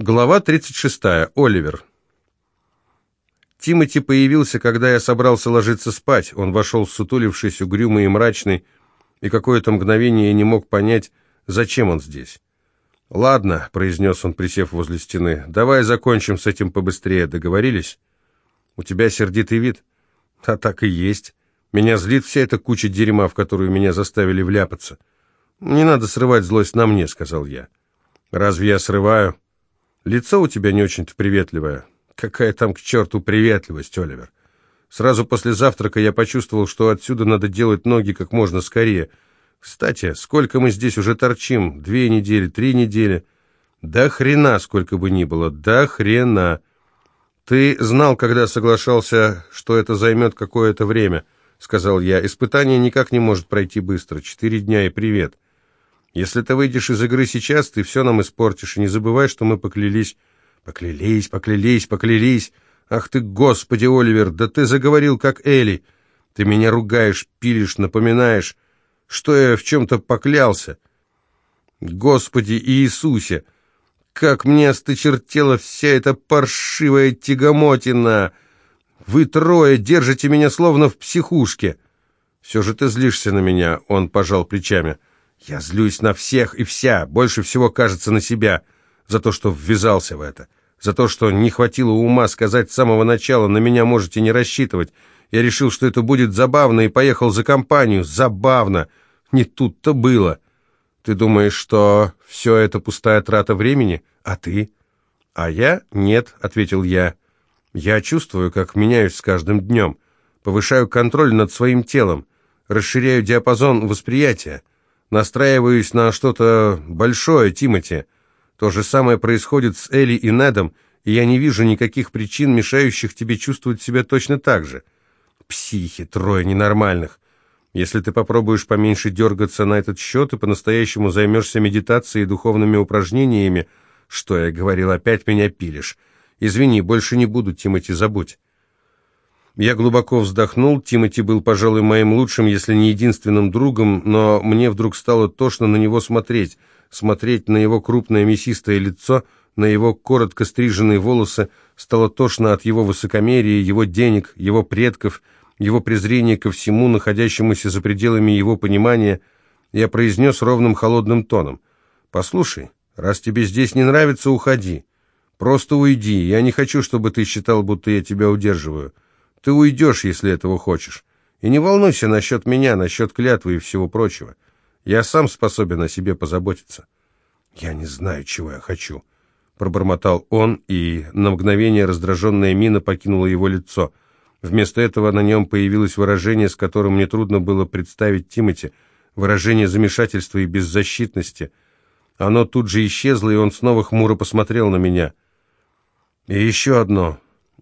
Глава 36. Оливер. Тимоти появился, когда я собрался ложиться спать. Он вошел, сутулившись, угрюмый и мрачный, и какое-то мгновение я не мог понять, зачем он здесь. «Ладно», — произнес он, присев возле стены, — «давай закончим с этим побыстрее. Договорились? У тебя сердитый вид?» «А так и есть. Меня злит вся эта куча дерьма, в которую меня заставили вляпаться». «Не надо срывать злость на мне», — сказал я. «Разве я срываю?» Лицо у тебя не очень-то приветливое. Какая там к черту приветливость, Оливер? Сразу после завтрака я почувствовал, что отсюда надо делать ноги как можно скорее. Кстати, сколько мы здесь уже торчим? Две недели, три недели? Да хрена, сколько бы ни было, да хрена. Ты знал, когда соглашался, что это займет какое-то время, сказал я. Испытание никак не может пройти быстро. Четыре дня и привет. Если ты выйдешь из игры сейчас, ты все нам испортишь, и не забывай, что мы поклялись. Поклялись, поклялись, поклялись. Ах ты, господи, Оливер, да ты заговорил, как Элли. Ты меня ругаешь, пилишь, напоминаешь, что я в чем-то поклялся. Господи Иисусе, как мне осточертела вся эта паршивая тягомотина! Вы трое держите меня словно в психушке. Все же ты злишься на меня, он пожал плечами. — я злюсь на всех и вся, больше всего, кажется, на себя, за то, что ввязался в это, за то, что не хватило ума сказать с самого начала, на меня можете не рассчитывать. Я решил, что это будет забавно, и поехал за компанию. Забавно! Не тут-то было. Ты думаешь, что все это пустая трата времени? А ты? А я? Нет, — ответил я. Я чувствую, как меняюсь с каждым днем. Повышаю контроль над своим телом, расширяю диапазон восприятия. Настраиваюсь на что-то большое, Тимати. То же самое происходит с Элли и Недом, и я не вижу никаких причин, мешающих тебе чувствовать себя точно так же. Психи, трое ненормальных. Если ты попробуешь поменьше дергаться на этот счет и по-настоящему займешься медитацией и духовными упражнениями, что я говорил, опять меня пилишь. Извини, больше не буду, Тимати, забудь. Я глубоко вздохнул. Тимати был, пожалуй, моим лучшим, если не единственным другом, но мне вдруг стало тошно на него смотреть. Смотреть на его крупное мясистое лицо, на его коротко стриженные волосы. Стало тошно от его высокомерия, его денег, его предков, его презрения ко всему, находящемуся за пределами его понимания. Я произнес ровным холодным тоном. «Послушай, раз тебе здесь не нравится, уходи. Просто уйди. Я не хочу, чтобы ты считал, будто я тебя удерживаю». Ты уйдешь, если этого хочешь. И не волнуйся насчет меня, насчет клятвы и всего прочего. Я сам способен о себе позаботиться. Я не знаю, чего я хочу, пробормотал он, и на мгновение раздраженная мина покинула его лицо. Вместо этого на нем появилось выражение, с которым мне трудно было представить Тимати, выражение замешательства и беззащитности. Оно тут же исчезло, и он снова хмуро посмотрел на меня. И еще одно.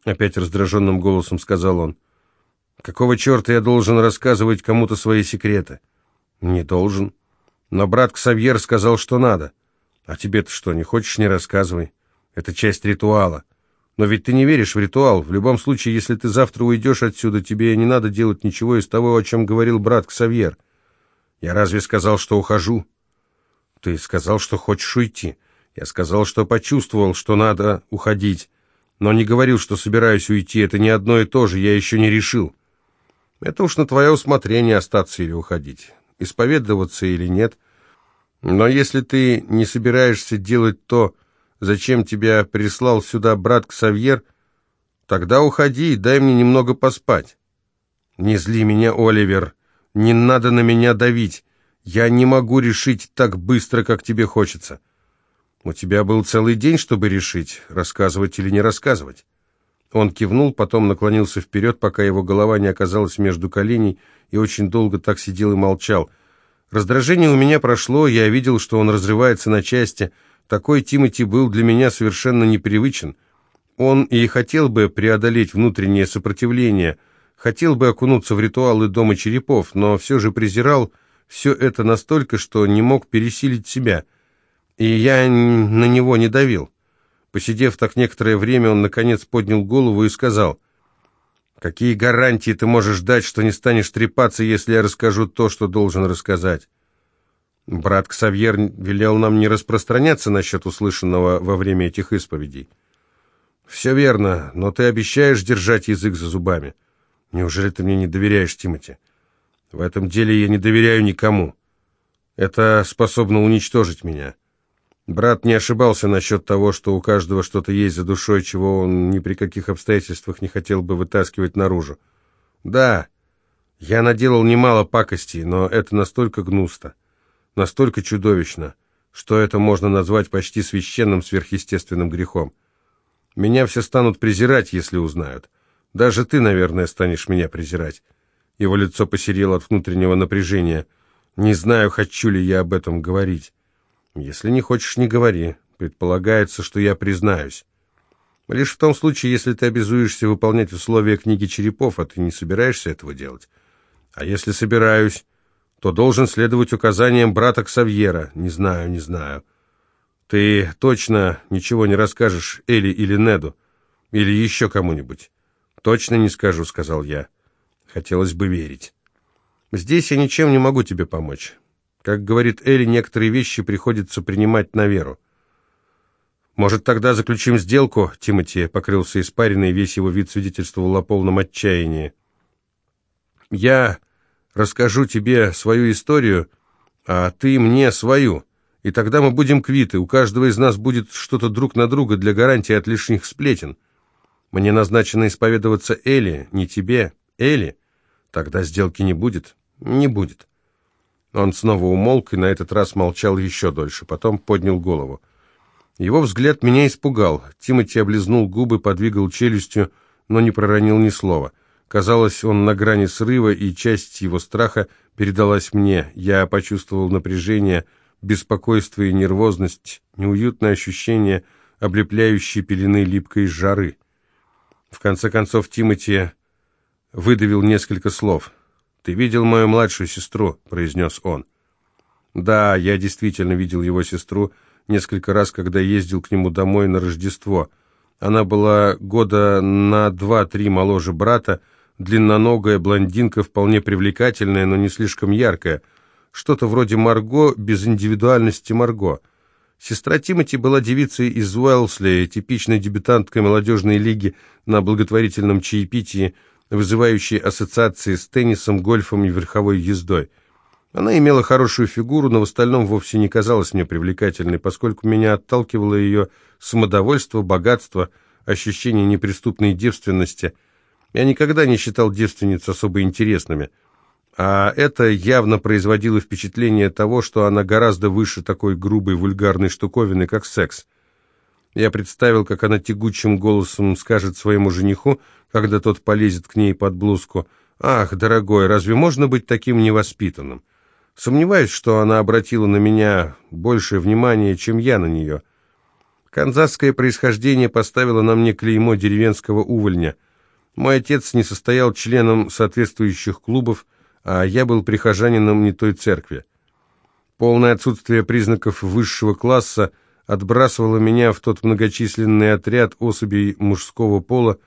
Опять раздраженным голосом сказал он. «Какого черта я должен рассказывать кому-то свои секреты?» «Не должен. Но брат Ксавьер сказал, что надо. А тебе-то что, не хочешь, не рассказывай. Это часть ритуала. Но ведь ты не веришь в ритуал. В любом случае, если ты завтра уйдешь отсюда, тебе не надо делать ничего из того, о чем говорил брат Ксавьер. Я разве сказал, что ухожу?» «Ты сказал, что хочешь уйти. Я сказал, что почувствовал, что надо уходить но не говорил, что собираюсь уйти. Это не одно и то же, я еще не решил. Это уж на твое усмотрение остаться или уходить, исповедоваться или нет. Но если ты не собираешься делать то, зачем тебя прислал сюда брат Ксавьер, тогда уходи и дай мне немного поспать. Не зли меня, Оливер, не надо на меня давить. Я не могу решить так быстро, как тебе хочется. «У тебя был целый день, чтобы решить, рассказывать или не рассказывать». Он кивнул, потом наклонился вперед, пока его голова не оказалась между коленей, и очень долго так сидел и молчал. Раздражение у меня прошло, я видел, что он разрывается на части. Такой Тимати был для меня совершенно непривычен. Он и хотел бы преодолеть внутреннее сопротивление, хотел бы окунуться в ритуалы Дома Черепов, но все же презирал все это настолько, что не мог пересилить себя – и я на него не давил. Посидев так некоторое время, он, наконец, поднял голову и сказал, «Какие гарантии ты можешь дать, что не станешь трепаться, если я расскажу то, что должен рассказать?» Брат Ксавьер велел нам не распространяться насчет услышанного во время этих исповедей. Все верно, но ты обещаешь держать язык за зубами. Неужели ты мне не доверяешь, Тимати? В этом деле я не доверяю никому. Это способно уничтожить меня. Брат не ошибался насчет того, что у каждого что-то есть за душой, чего он ни при каких обстоятельствах не хотел бы вытаскивать наружу. Да, я наделал немало пакостей, но это настолько гнусто настолько чудовищно, что это можно назвать почти священным сверхъестественным грехом. Меня все станут презирать, если узнают. Даже ты, наверное, станешь меня презирать. Его лицо посерело от внутреннего напряжения. Не знаю, хочу ли я об этом говорить. Если не хочешь, не говори. Предполагается, что я признаюсь. Лишь в том случае, если ты обязуешься выполнять условия книги черепов, а ты не собираешься этого делать. А если собираюсь, то должен следовать указаниям брата Ксавьера. Не знаю, не знаю. Ты точно ничего не расскажешь Эли или Неду? Или еще кому-нибудь? Точно не скажу, сказал я. Хотелось бы верить. Здесь я ничем не могу тебе помочь. Как говорит Эли, некоторые вещи приходится принимать на веру. «Может, тогда заключим сделку?» Тимати покрылся испариной, весь его вид свидетельствовал о полном отчаянии. «Я расскажу тебе свою историю, а ты мне свою, и тогда мы будем квиты, у каждого из нас будет что-то друг на друга для гарантии от лишних сплетен. Мне назначено исповедоваться Эли, не тебе, Эли. Тогда сделки не будет, не будет». Он снова умолк и на этот раз молчал еще дольше, потом поднял голову. Его взгляд меня испугал. Тимати облизнул губы, подвигал челюстью, но не проронил ни слова — Казалось, он на грани срыва, и часть его страха передалась мне. Я почувствовал напряжение, беспокойство и нервозность, неуютное ощущение облепляющей пелены липкой жары. В конце концов Тимати выдавил несколько слов. «Ты видел мою младшую сестру?» — произнес он. «Да, я действительно видел его сестру несколько раз, когда ездил к нему домой на Рождество. Она была года на два-три моложе брата, длинноногая блондинка, вполне привлекательная, но не слишком яркая. Что-то вроде Марго, без индивидуальности Марго. Сестра Тимати была девицей из Уэлсли, типичной дебютанткой молодежной лиги на благотворительном чаепитии, вызывающей ассоциации с теннисом, гольфом и верховой ездой. Она имела хорошую фигуру, но в остальном вовсе не казалась мне привлекательной, поскольку меня отталкивало ее самодовольство, богатство, ощущение неприступной девственности – я никогда не считал девственниц особо интересными, а это явно производило впечатление того, что она гораздо выше такой грубой вульгарной штуковины, как секс. Я представил, как она тягучим голосом скажет своему жениху, когда тот полезет к ней под блузку, «Ах, дорогой, разве можно быть таким невоспитанным?» Сомневаюсь, что она обратила на меня большее внимание, чем я на нее. Канзасское происхождение поставило на мне клеймо деревенского увольня – мой отец не состоял членом соответствующих клубов, а я был прихожанином не той церкви. Полное отсутствие признаков высшего класса отбрасывало меня в тот многочисленный отряд особей мужского пола,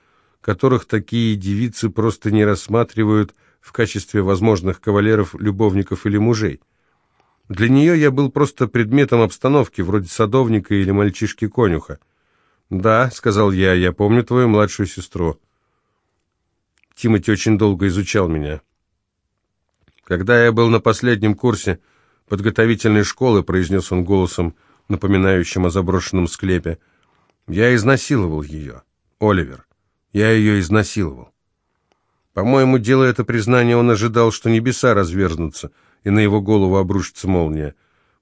которых такие девицы просто не рассматривают в качестве возможных кавалеров, любовников или мужей. Для нее я был просто предметом обстановки, вроде садовника или мальчишки-конюха. «Да», — сказал я, — «я помню твою младшую сестру». Тимати очень долго изучал меня. Когда я был на последнем курсе подготовительной школы, произнес он голосом, напоминающим о заброшенном склепе, я изнасиловал ее, Оливер. Я ее изнасиловал. По-моему, делая это признание, он ожидал, что небеса разверзнутся, и на его голову обрушится молния.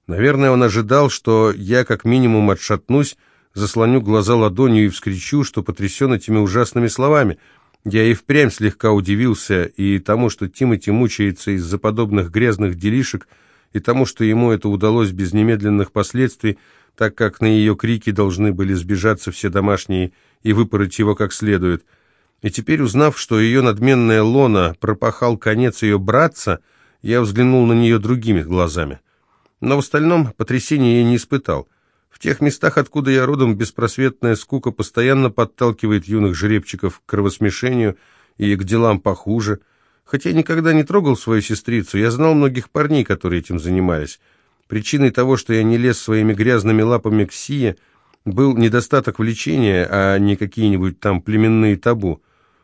Наверное, он ожидал, что я как минимум отшатнусь, заслоню глаза ладонью и вскричу, что потрясен этими ужасными словами — я и впрямь слегка удивился и тому, что Тимати мучается из-за подобных грязных делишек, и тому, что ему это удалось без немедленных последствий, так как на ее крики должны были сбежаться все домашние и выпороть его как следует. И теперь, узнав, что ее надменная лона пропахал конец ее братца, я взглянул на нее другими глазами. Но в остальном потрясения я не испытал. В тех местах, откуда я родом, беспросветная скука постоянно подталкивает юных жеребчиков к кровосмешению и к делам похуже. Хотя я никогда не трогал свою сестрицу, я знал многих парней, которые этим занимались. Причиной того, что я не лез своими грязными лапами к Сие, был недостаток влечения, а не какие-нибудь там племенные табу.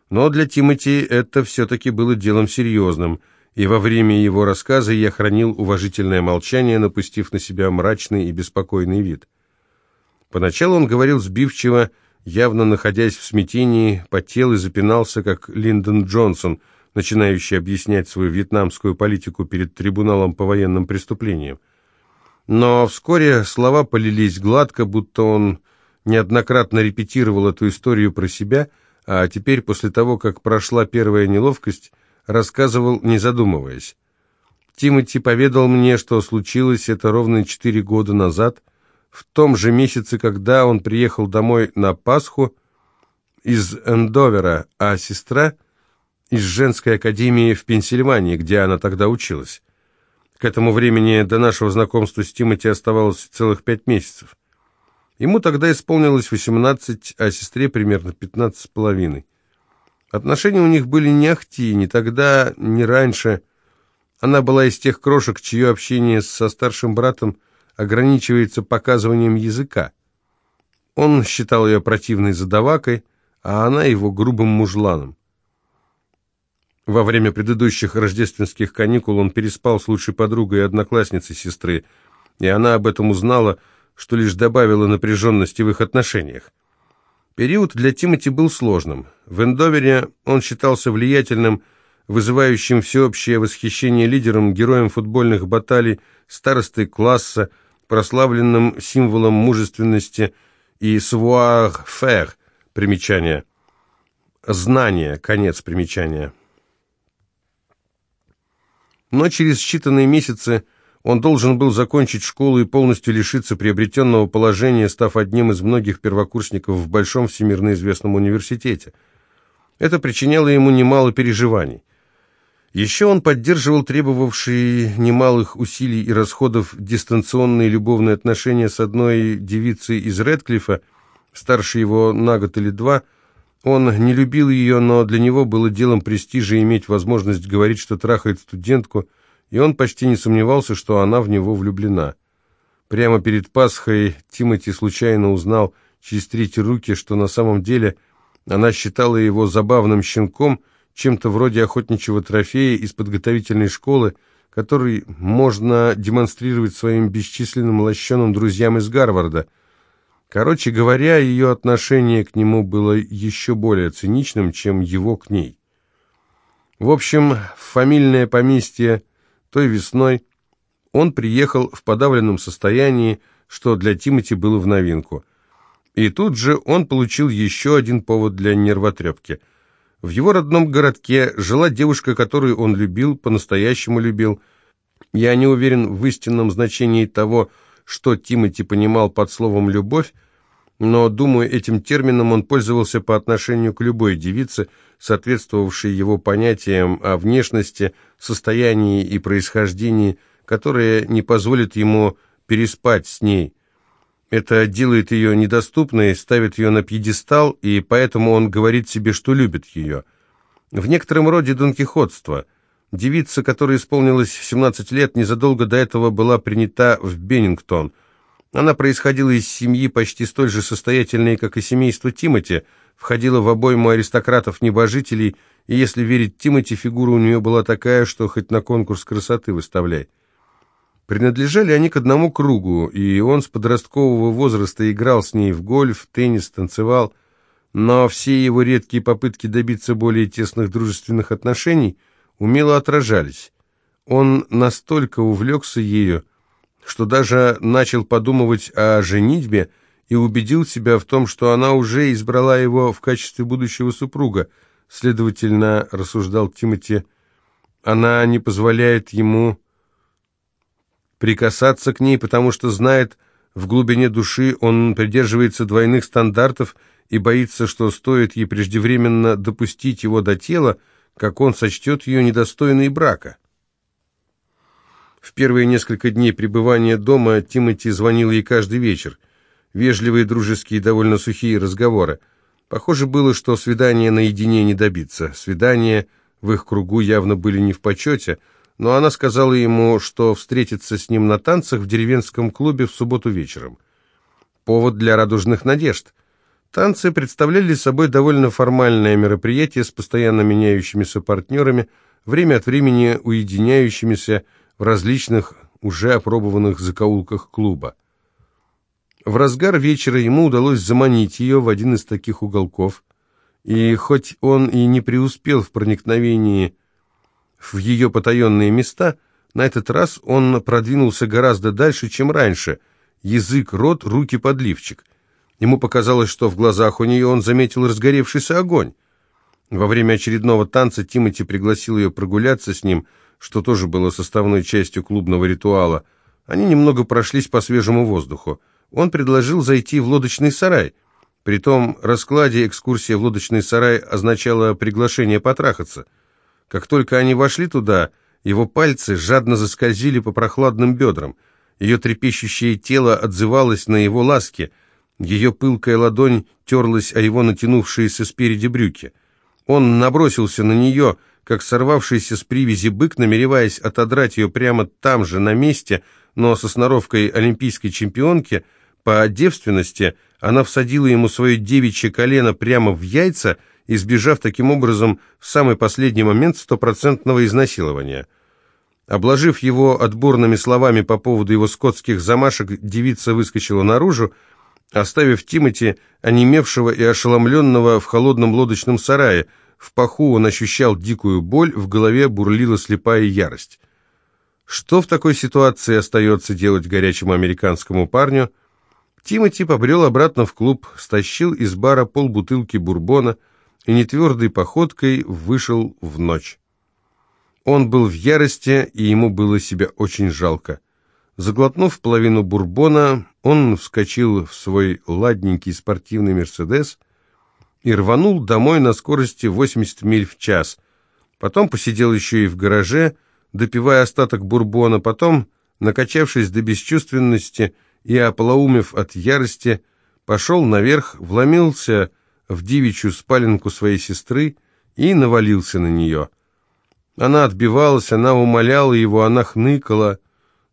Но для Тимати это все-таки было делом серьезным, и во время его рассказа я хранил уважительное молчание, напустив на себя мрачный и беспокойный вид. Поначалу он говорил сбивчиво, явно находясь в смятении, потел и запинался, как Линдон Джонсон, начинающий объяснять свою вьетнамскую политику перед трибуналом по военным преступлениям. Но вскоре слова полились гладко, будто он неоднократно репетировал эту историю про себя, а теперь, после того, как прошла первая неловкость, рассказывал, не задумываясь. Тимоти поведал мне, что случилось это ровно четыре года назад, в том же месяце, когда он приехал домой на Пасху из Эндовера, а сестра из женской академии в Пенсильвании, где она тогда училась. К этому времени до нашего знакомства с Тимати оставалось целых пять месяцев. Ему тогда исполнилось 18, а сестре примерно 15 с половиной. Отношения у них были не ахти, ни тогда, ни раньше. Она была из тех крошек, чье общение со старшим братом ограничивается показыванием языка. Он считал ее противной задавакой, а она его грубым мужланом. Во время предыдущих рождественских каникул он переспал с лучшей подругой и одноклассницей сестры, и она об этом узнала, что лишь добавило напряженности в их отношениях. Период для Тимати был сложным. В Эндовере он считался влиятельным, вызывающим всеобщее восхищение лидером, героем футбольных баталий, старостой класса, прославленным символом мужественности и savoir-faire, примечание, знание, конец примечания. Но через считанные месяцы он должен был закончить школу и полностью лишиться приобретенного положения, став одним из многих первокурсников в большом всемирно известном университете. Это причиняло ему немало переживаний. Еще он поддерживал требовавшие немалых усилий и расходов дистанционные любовные отношения с одной девицей из Редклифа, старше его на год или два, он не любил ее, но для него было делом престижа иметь возможность говорить, что трахает студентку, и он почти не сомневался, что она в него влюблена. Прямо перед Пасхой Тимати случайно узнал через третьи руки, что на самом деле она считала его забавным щенком, чем-то вроде охотничьего трофея из подготовительной школы, который можно демонстрировать своим бесчисленным лощеным друзьям из Гарварда – Короче говоря, ее отношение к нему было еще более циничным, чем его к ней. В общем, в фамильное поместье той весной он приехал в подавленном состоянии, что для Тимати было в новинку. И тут же он получил еще один повод для нервотрепки. В его родном городке жила девушка, которую он любил, по-настоящему любил. Я не уверен в истинном значении того, что Тимати понимал под словом «любовь», но, думаю, этим термином он пользовался по отношению к любой девице, соответствовавшей его понятиям о внешности, состоянии и происхождении, которое не позволит ему переспать с ней. Это делает ее недоступной, ставит ее на пьедестал, и поэтому он говорит себе, что любит ее. В некотором роде донкихотство. Девица, которой исполнилось 17 лет, незадолго до этого была принята в Беннингтон – она происходила из семьи почти столь же состоятельной, как и семейство Тимати, входила в обойму аристократов-небожителей, и, если верить Тимати, фигура у нее была такая, что хоть на конкурс красоты выставляй. Принадлежали они к одному кругу, и он с подросткового возраста играл с ней в гольф, теннис, танцевал, но все его редкие попытки добиться более тесных дружественных отношений умело отражались. Он настолько увлекся ею, что даже начал подумывать о женитьбе и убедил себя в том, что она уже избрала его в качестве будущего супруга. Следовательно, рассуждал Тимати, она не позволяет ему прикасаться к ней, потому что знает, в глубине души он придерживается двойных стандартов и боится, что стоит ей преждевременно допустить его до тела, как он сочтет ее недостойной брака. В первые несколько дней пребывания дома Тимати звонил ей каждый вечер. Вежливые, дружеские, довольно сухие разговоры. Похоже было, что свидания наедине не добиться. Свидания в их кругу явно были не в почете, но она сказала ему, что встретится с ним на танцах в деревенском клубе в субботу вечером. Повод для радужных надежд. Танцы представляли собой довольно формальное мероприятие с постоянно меняющимися партнерами, время от времени уединяющимися в различных уже опробованных закоулках клуба. В разгар вечера ему удалось заманить ее в один из таких уголков, и хоть он и не преуспел в проникновении в ее потаенные места, на этот раз он продвинулся гораздо дальше, чем раньше. Язык, рот, руки, подливчик. Ему показалось, что в глазах у нее он заметил разгоревшийся огонь. Во время очередного танца Тимати пригласил ее прогуляться с ним, что тоже было составной частью клубного ритуала. Они немного прошлись по свежему воздуху. Он предложил зайти в лодочный сарай. При том раскладе экскурсия в лодочный сарай означала приглашение потрахаться – как только они вошли туда, его пальцы жадно заскользили по прохладным бедрам. Ее трепещущее тело отзывалось на его ласки. Ее пылкая ладонь терлась о его натянувшиеся спереди брюки. Он набросился на нее, как сорвавшийся с привязи бык, намереваясь отодрать ее прямо там же, на месте, но со сноровкой олимпийской чемпионки, по девственности, она всадила ему свое девичье колено прямо в яйца — избежав таким образом в самый последний момент стопроцентного изнасилования. Обложив его отборными словами по поводу его скотских замашек, девица выскочила наружу, оставив Тимати, онемевшего и ошеломленного в холодном лодочном сарае. В паху он ощущал дикую боль, в голове бурлила слепая ярость. Что в такой ситуации остается делать горячему американскому парню? Тимати побрел обратно в клуб, стащил из бара полбутылки бурбона – и нетвердой походкой вышел в ночь. Он был в ярости, и ему было себя очень жалко. Заглотнув половину бурбона, он вскочил в свой ладненький спортивный «Мерседес» и рванул домой на скорости 80 миль в час. Потом посидел еще и в гараже, допивая остаток бурбона, потом, накачавшись до бесчувственности и ополоумев от ярости, пошел наверх, вломился в девичью спаленку своей сестры и навалился на нее. Она отбивалась, она умоляла его, она хныкала,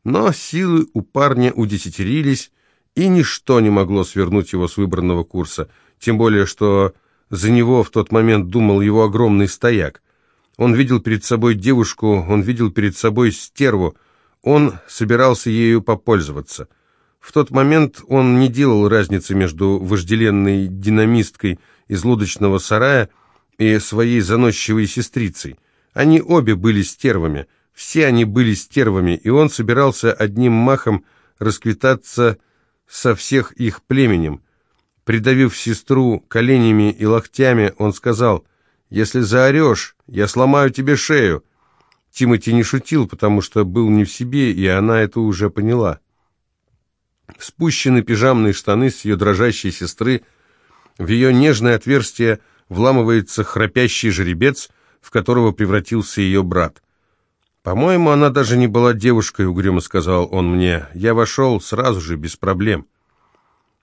но силы у парня удесятерились, и ничто не могло свернуть его с выбранного курса, тем более, что за него в тот момент думал его огромный стояк. Он видел перед собой девушку, он видел перед собой стерву, он собирался ею попользоваться — в тот момент он не делал разницы между вожделенной динамисткой из лодочного сарая и своей заносчивой сестрицей. Они обе были стервами, все они были стервами, и он собирался одним махом расквитаться со всех их племенем. Придавив сестру коленями и локтями, он сказал, «Если заорешь, я сломаю тебе шею». Тимати не шутил, потому что был не в себе, и она это уже поняла. Спущены пижамные штаны с ее дрожащей сестры. В ее нежное отверстие вламывается храпящий жеребец, в которого превратился ее брат. «По-моему, она даже не была девушкой», — угрюмо сказал он мне. «Я вошел сразу же, без проблем».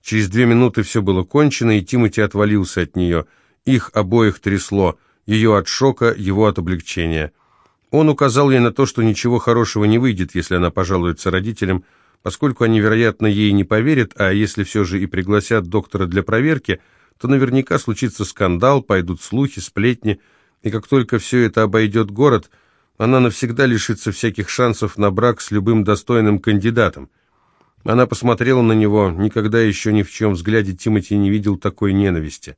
Через две минуты все было кончено, и Тимати отвалился от нее. Их обоих трясло, ее от шока, его от облегчения. Он указал ей на то, что ничего хорошего не выйдет, если она пожалуется родителям, — Поскольку они, вероятно, ей не поверят, а если все же и пригласят доктора для проверки, то наверняка случится скандал, пойдут слухи, сплетни, и как только все это обойдет город, она навсегда лишится всяких шансов на брак с любым достойным кандидатом. Она посмотрела на него, никогда еще ни в чем взгляде Тимати не видел такой ненависти.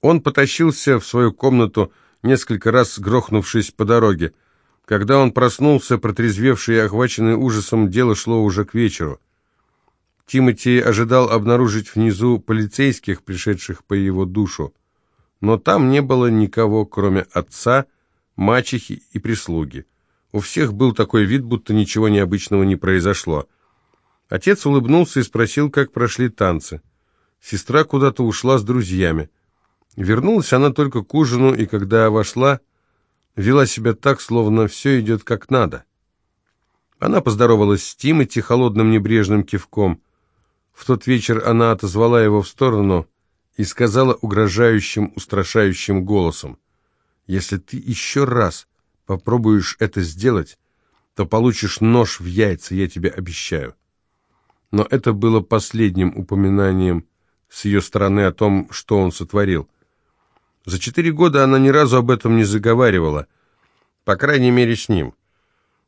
Он потащился в свою комнату, несколько раз грохнувшись по дороге. Когда он проснулся, протрезвевший и охваченный ужасом, дело шло уже к вечеру. Тимати ожидал обнаружить внизу полицейских, пришедших по его душу. Но там не было никого, кроме отца, мачехи и прислуги. У всех был такой вид, будто ничего необычного не произошло. Отец улыбнулся и спросил, как прошли танцы. Сестра куда-то ушла с друзьями. Вернулась она только к ужину, и когда вошла, вела себя так, словно все идет как надо. Она поздоровалась с Тимати холодным небрежным кивком. В тот вечер она отозвала его в сторону и сказала угрожающим, устрашающим голосом, «Если ты еще раз попробуешь это сделать, то получишь нож в яйца, я тебе обещаю. Но это было последним упоминанием с ее стороны о том, что он сотворил. За четыре года она ни разу об этом не заговаривала, по крайней мере, с ним.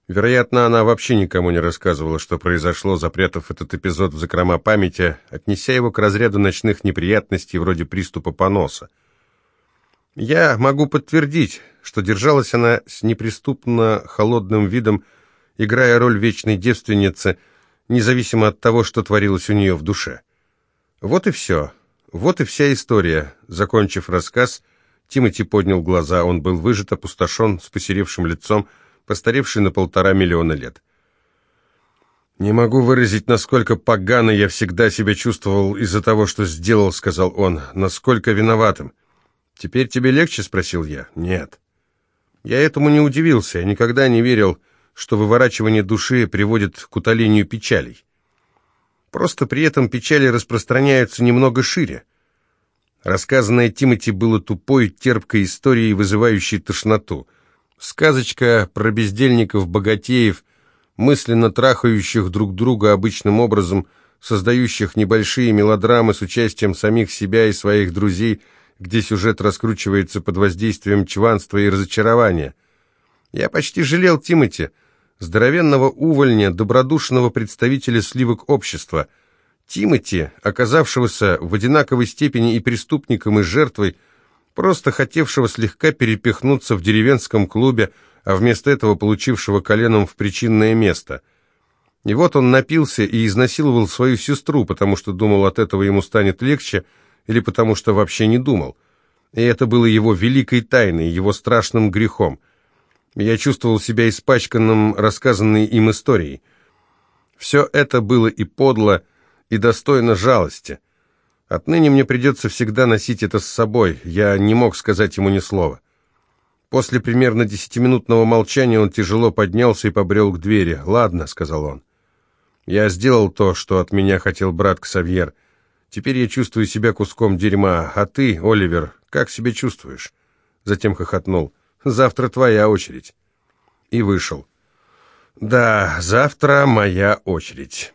Вероятно, она вообще никому не рассказывала, что произошло, запрятав этот эпизод в закрома памяти, отнеся его к разряду ночных неприятностей вроде приступа поноса. Я могу подтвердить, что держалась она с неприступно холодным видом, играя роль вечной девственницы, независимо от того, что творилось у нее в душе. Вот и все. Вот и вся история. Закончив рассказ, Тимати поднял глаза. Он был выжат, опустошен, с посеревшим лицом, постаревший на полтора миллиона лет. «Не могу выразить, насколько погано я всегда себя чувствовал из-за того, что сделал», — сказал он, — «насколько виноватым». «Теперь тебе легче?» — спросил я. «Нет». Я этому не удивился, я никогда не верил, что выворачивание души приводит к утолению печалей. Просто при этом печали распространяются немного шире. Рассказанное Тимати было тупой, терпкой историей, вызывающей тошноту — Сказочка про бездельников-богатеев, мысленно трахающих друг друга обычным образом, создающих небольшие мелодрамы с участием самих себя и своих друзей, где сюжет раскручивается под воздействием чванства и разочарования. Я почти жалел Тимати, здоровенного увольня, добродушного представителя сливок общества. Тимати, оказавшегося в одинаковой степени и преступником, и жертвой, просто хотевшего слегка перепихнуться в деревенском клубе, а вместо этого получившего коленом в причинное место. И вот он напился и изнасиловал свою сестру, потому что думал, от этого ему станет легче, или потому что вообще не думал. И это было его великой тайной, его страшным грехом. Я чувствовал себя испачканным рассказанной им историей. Все это было и подло, и достойно жалости. Отныне мне придется всегда носить это с собой. Я не мог сказать ему ни слова. После примерно десятиминутного молчания он тяжело поднялся и побрел к двери. «Ладно», — сказал он. «Я сделал то, что от меня хотел брат Ксавьер. Теперь я чувствую себя куском дерьма. А ты, Оливер, как себя чувствуешь?» Затем хохотнул. «Завтра твоя очередь». И вышел. «Да, завтра моя очередь».